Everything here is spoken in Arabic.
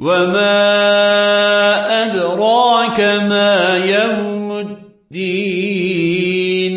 وما أدراك ما يوم الدين